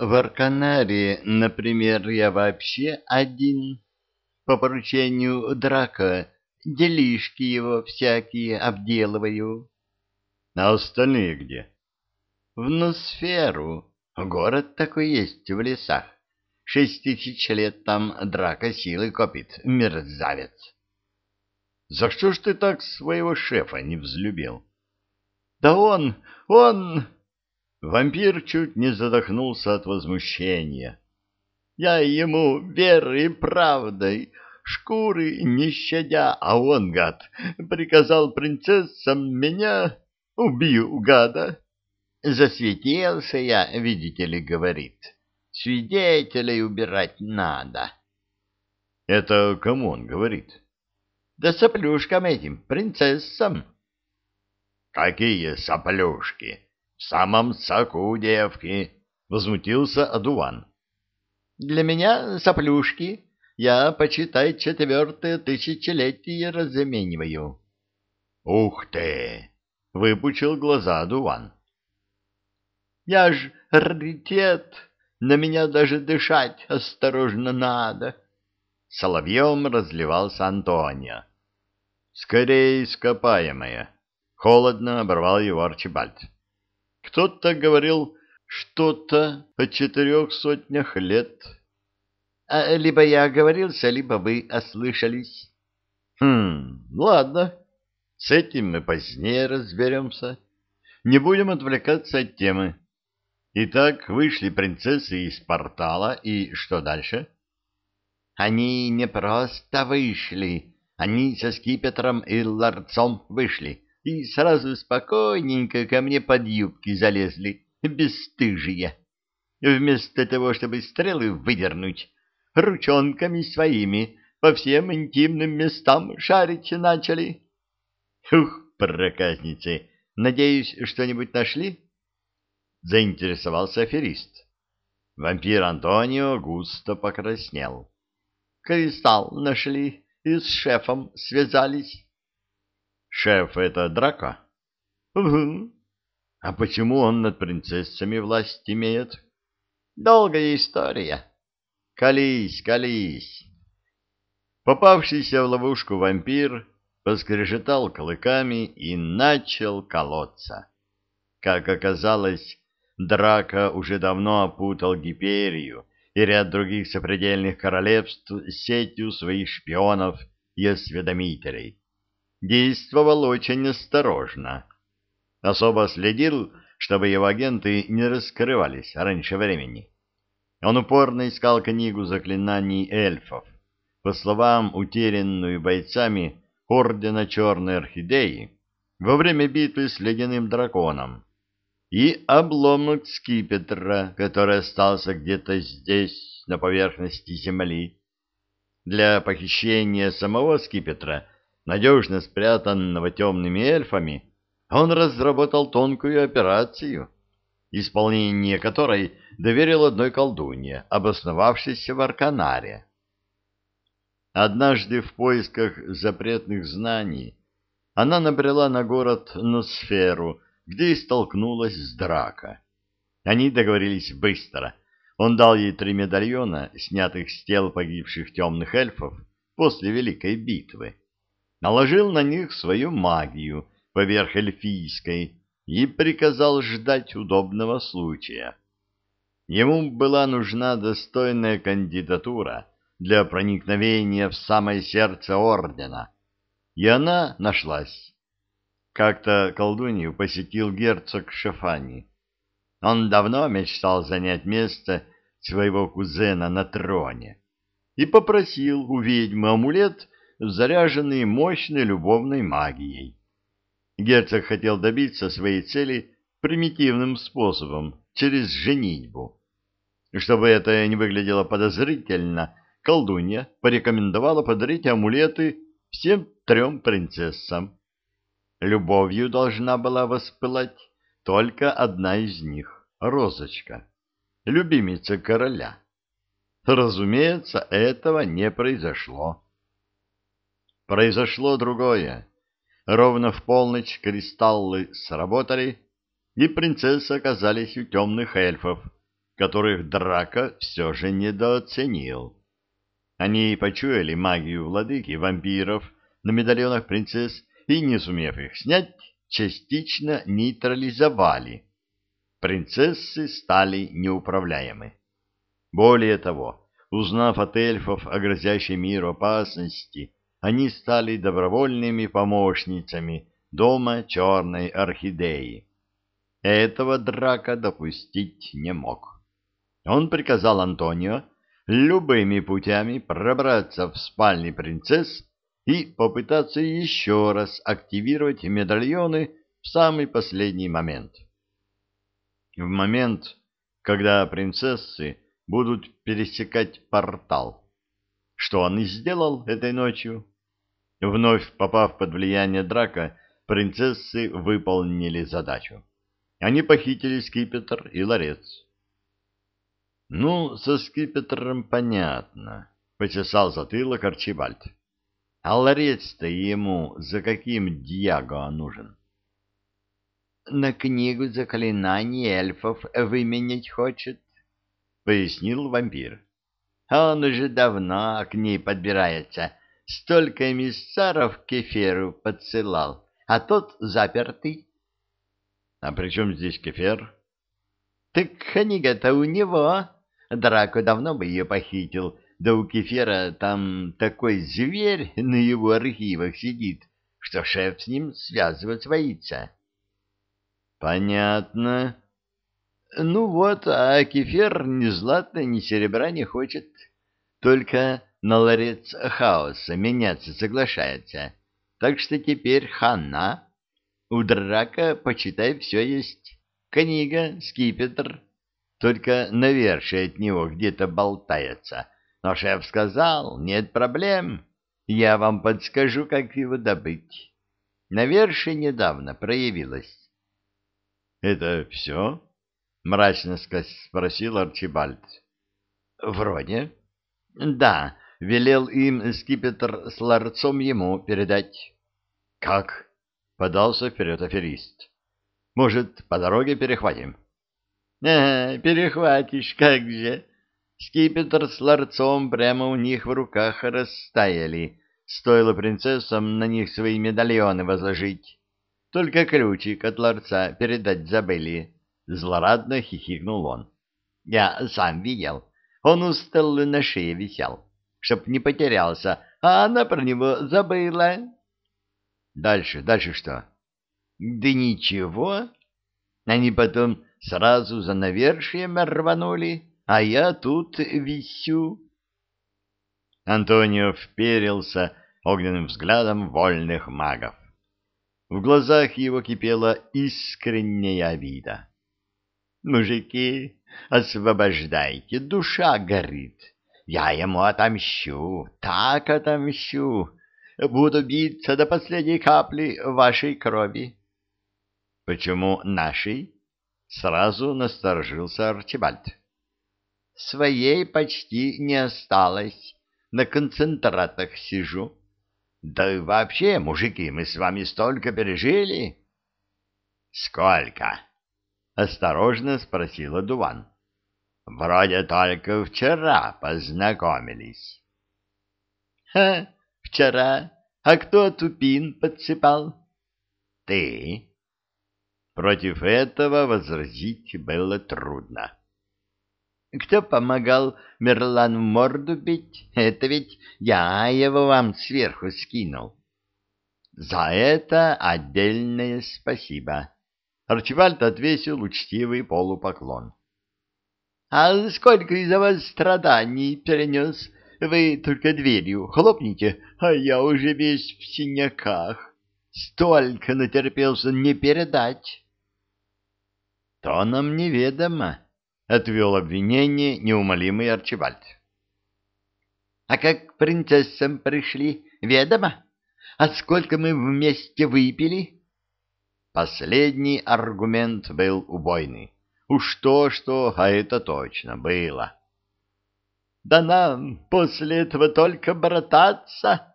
В Арканаре, например, я вообще один. По поручению Драка делишки его всякие обделываю. А остальные где? В Носферу. Город такой есть в лесах. Шесть тысяч лет там драка силы копит, мерзавец. За что ж ты так своего шефа не взлюбил? Да он, он... Вампир чуть не задохнулся от возмущения. Я ему верой и правдой, шкуры не щадя, а он, гад, приказал принцессам меня... Убью, гада. Засветился я, видите ли, говорит. Свидетелей убирать надо. Это кому он говорит? Да соплюшкам этим, принцессам. Какие соплюшки? В самом соку девки, возмутился Адуван. Для меня соплюшки. Я, почитай, четвертое тысячелетие размениваю. Ух ты! Выпучил глаза Адуван. Я ж раритет, на меня даже дышать осторожно надо. Соловьем разливался Антония. Скорее ископаемая. Холодно оборвал его Арчибальд. Кто-то говорил что-то о четырех сотнях лет. А, либо я оговорился, либо вы ослышались. Хм, ладно. С этим мы позднее разберемся. Не будем отвлекаться от темы. Итак, вышли принцессы из портала, и что дальше? Они не просто вышли, они со скипетром и ларцом вышли, и сразу спокойненько ко мне под юбки залезли, бесстыжие. Вместо того, чтобы стрелы выдернуть, ручонками своими по всем интимным местам шарить начали. Ух, проказницы, надеюсь, что-нибудь нашли? Заинтересовался аферист. Вампир Антонио густо покраснел. Кристалл нашли и с шефом связались. Шеф — это драка? Угу. А почему он над принцессами власть имеет? Долгая история. Колись, колись. Попавшийся в ловушку вампир поскрежетал клыками и начал колоться. Как оказалось, драка уже давно опутал Гиперию и ряд других сопредельных королевств сетью своих шпионов и осведомителей. Действовал очень осторожно. Особо следил, чтобы его агенты не раскрывались раньше времени. Он упорно искал книгу заклинаний эльфов, по словам, утерянную бойцами Ордена Черной Орхидеи во время битвы с Ледяным Драконом, и обломок скипетра, который остался где-то здесь, на поверхности Земли. Для похищения самого скипетра, надежно спрятанного темными эльфами, он разработал тонкую операцию, исполнение которой доверил одной колдунье, обосновавшейся в Арканаре. Однажды в поисках запретных знаний она набрела на город Носферу, где и столкнулась с Драко. Они договорились быстро. Он дал ей три медальона, снятых с тел погибших темных эльфов после Великой битвы. Наложил на них свою магию поверх эльфийской и приказал ждать удобного случая. Ему была нужна достойная кандидатура для проникновения в самое сердце ордена, и она нашлась. Как-то колдунью посетил герцог Шефани. Он давно мечтал занять место своего кузена на троне и попросил у ведьмы амулет, заряженный мощной любовной магией. Герцог хотел добиться своей цели примитивным способом, через женитьбу. Чтобы это не выглядело подозрительно, колдунья порекомендовала подарить амулеты всем трем принцессам. Любовью должна была воспылать только одна из них — Розочка, любимица короля. Разумеется, этого не произошло. Произошло другое. Ровно в полночь кристаллы сработали, и принцессы оказались у темных эльфов, которых Драка все же недооценил. Они почуяли магию владыки вампиров на медальонах принцесс и, не сумев их снять, частично нейтрализовали. Принцессы стали неуправляемы. Более того, узнав от эльфов о грозящей миру опасности, они стали добровольными помощницами дома черной орхидеи. Этого Драка допустить не мог. Он приказал Антонио любыми путями пробраться в спальни принцесс и попытаться еще раз активировать медальоны в самый последний момент. В момент, когда принцессы будут пересекать портал. Что он и сделал этой ночью. Вновь попав под влияние драка, принцессы выполнили задачу. Они похитили скипетр и ларец. — Ну, со скипетром понятно, — почесал затылок Арчибальд. — А ларец-то ему за каким дьяго нужен? — На книгу заклинаний эльфов выменять хочет, — пояснил вампир. — Он уже давно к ней подбирается, столько эмиссаров кеферу подсылал, а тот запертый. — А при чем здесь кефер? — Так книга-то у него. Драко давно бы ее похитил, да у Кефера там такой зверь на его архивах сидит, что шеф с ним связывать боится. — Понятно. Ну вот, а Кефер ни злата, ни серебра не хочет, только на ларец хаоса меняться соглашается. Так что теперь хана. У драка, почитай, все есть. Книга, скипетр, только навершие от него где-то болтается. Но шеф сказал, нет проблем, я вам подскажу, как его добыть. Навершие недавно проявилось. — Это все? — мрачно спросил Арчибальд. — Вроде. — Да, велел им скипетр с ларцом ему передать. — Как? — подался вперед аферист. — Может, по дороге перехватим? —— Ага, перехватишь, как же. Скипетр с ларцом прямо у них в руках растаяли. Стоило принцессам на них свои медальоны возложить. Только ключик от ларца передать забыли. Злорадно хихикнул он. Я сам видел. Он у Стеллы на шее висел, чтоб не потерялся, а она про него забыла. Дальше, дальше что? Да ничего. Они потом сразу за навершием рванули, а я тут висю. Антонио вперился огненным взглядом вольных магов. В глазах его кипела искренняя обида. «Мужики, освобождайте, душа горит. Я ему отомщу, так отомщу. Буду биться до последней капли вашей крови». «Почему нашей?» Сразу насторожился Арчибальд. Своей почти не осталось. На концентратах сижу. Да и вообще, мужики, мы с вами столько пережили. Сколько? Осторожно спросила Дуван. Вроде только вчера познакомились. Ха, вчера. А кто тупин подсыпал? Ты. Против этого возразить было трудно. Кто помогал Мерлан в морду бить? Это ведь я его вам сверху скинул. За это отдельное спасибо. Арчибальд отвесил учтивый полупоклон. — А сколько из-за вас страданий перенес? Вы только дверью хлопните, а я уже весь в синяках. Столько натерпелся не передать. — То нам неведомо, — отвел обвинение неумолимый Арчибальд. — А как к принцессам пришли, ведомо? А сколько мы вместе выпили? Последний аргумент был убойный. Уж то-что, а это точно было. — Да нам после этого только брататься!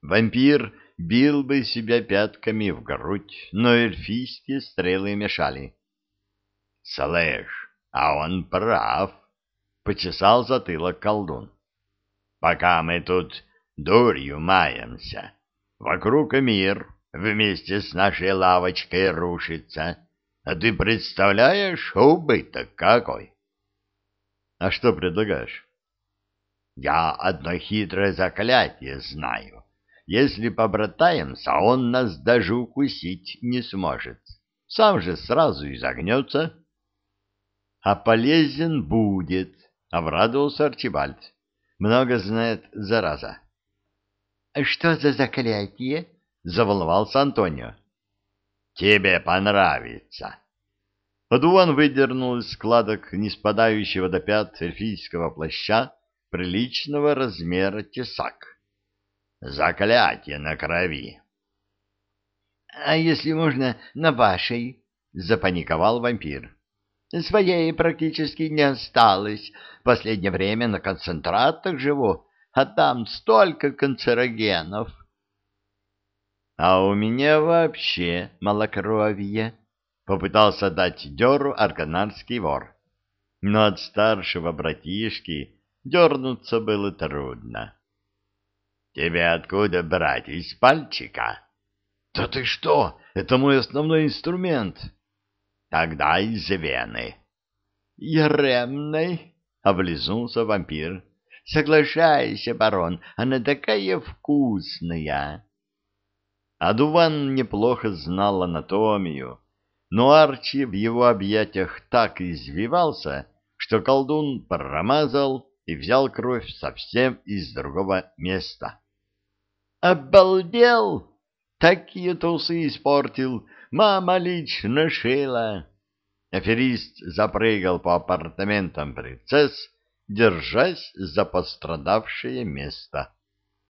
Вампир бил бы себя пятками в грудь, но эльфийские стрелы мешали. — Слышь, А он прав, — почесал затылок колдун. Пока мы тут дурью маемся, вокруг мир вместе с нашей лавочкой рушится. А ты представляешь убыток какой? А что предлагаешь? Я одно хитрое заклятие знаю. Если побратаемся, он нас даже укусить не сможет. Сам же сразу и загнется. А полезен будет, — обрадовался Арчибальд. Много знает зараза. — Что за заклятие? — заволновался Антонио. — Тебе понравится. Адуан выдернул из складок не спадающего до пят эльфийского плаща приличного размера тесак. Заклятие на крови. — А если можно, на вашей? — запаниковал вампир. — Своей практически не осталось. Последнее время на концентратах живу, а там столько канцерогенов. — А у меня вообще малокровие, — попытался дать дёру арканарский вор. Но от старшего братишки дернуться было трудно. — Тебе откуда брать? Из пальчика? — Да ты что? Это мой основной инструмент. — Тогда из вены. — Еремной? — облизнулся вампир. — Соглашайся, барон, она такая вкусная. Адуван неплохо знал анатомию но Арчи в его объятиях так извивался, что колдун промазал и взял кровь совсем из другого места. «Обалдел! Такие тусы испортил! Мама лично шила!» Аферист запрыгал по апартаментам принцесс, держась за пострадавшее место.